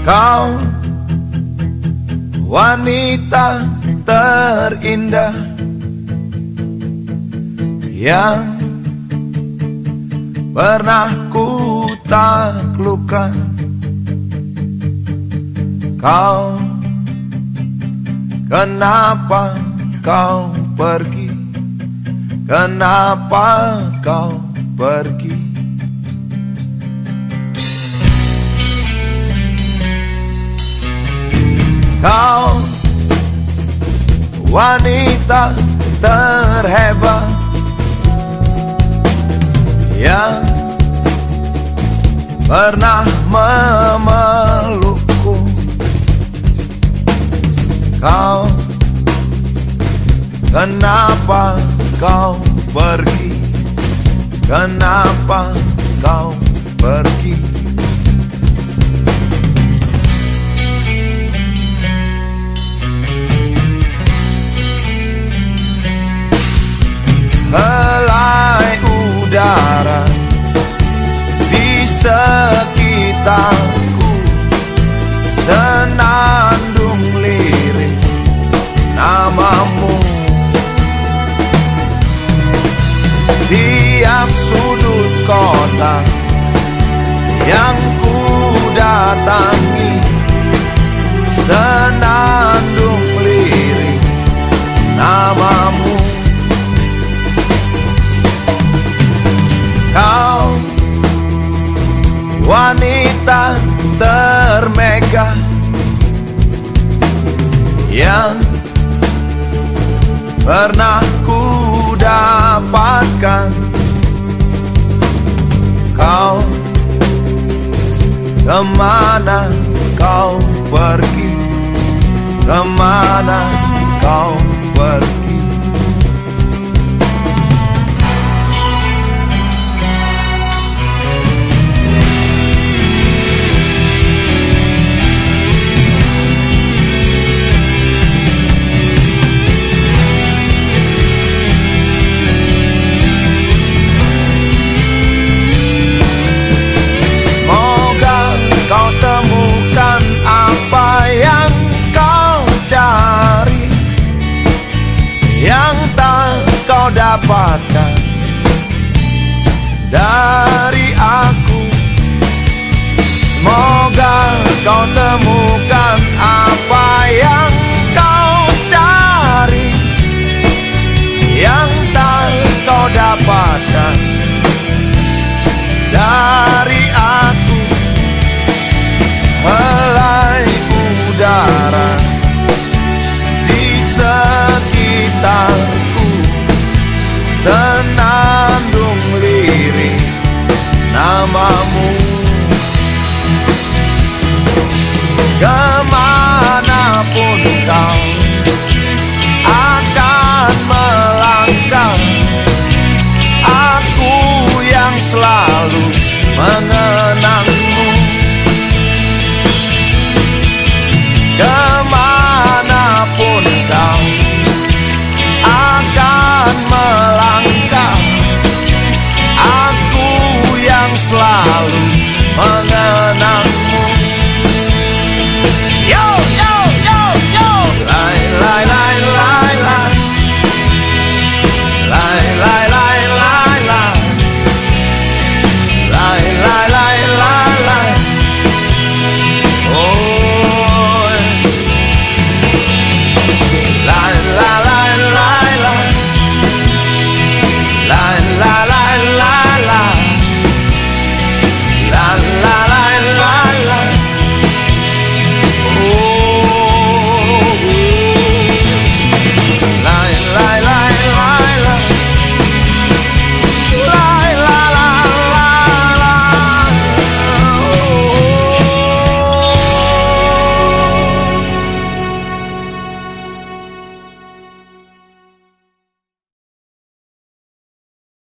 Kau wanita terindah yang pernah ku taklukkan. Kau kenapa kau pergi? Kenapa kau pergi? Kau wanita terhebat yang pernah memelukku. Kau kenapa kau pergi? Kenapa kau pergi? Tiap sudut kota yang ku datangi. Senandung lirik namamu. Kau wanita termegah Yang pernah ku dapatkan Kau? Ke mana kau pergi? Ke mana kau pergi dapatkan dari aku. Semoga kau temukan namamu. Ke mana pun kau akan selalu mengenangmu Yo, yo, yo, yo. Lai, lai, lai, lai, lai. Lai, lai, lai, lai, lai. Lai, lai, lai, lai, lai. Ôi. Lai